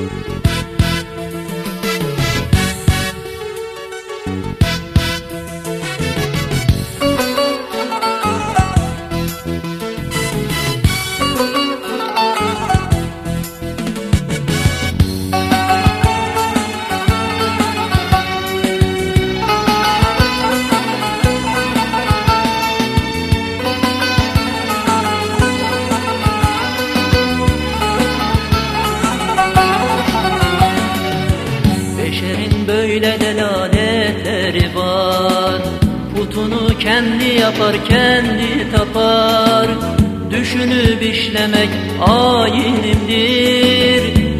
Beşerin böyle delalетleri var. Putunu kendi yapar kendi tapar. Düşünüp işlemek ayinimdir.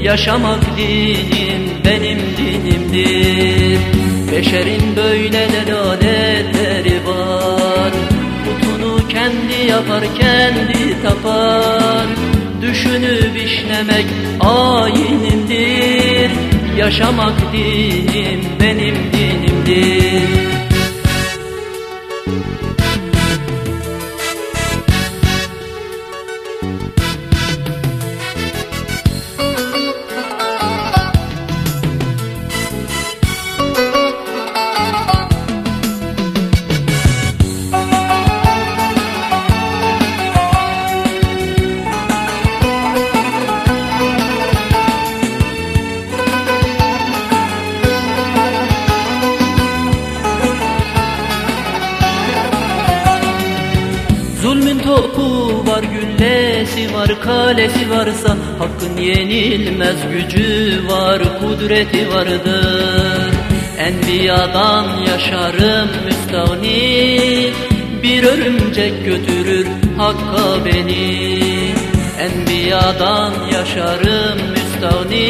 Yaşamak dinim benim dinimdir. Beşerin böyle delaletleri var. Putunu kendi yapar kendi tapar. Düşünüp işlemek ayinimdir Yaşamak dinim benim dinimdir Zulmün topu var, güllesi var, kalesi varsa Hakkın yenilmez gücü var, kudreti vardır. Enbiyadan yaşarım müstahni Bir örümcek götürür Hakk'a beni. Enbiyadan yaşarım müstahni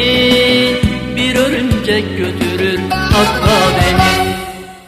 Bir örümcek götürür Hakk'a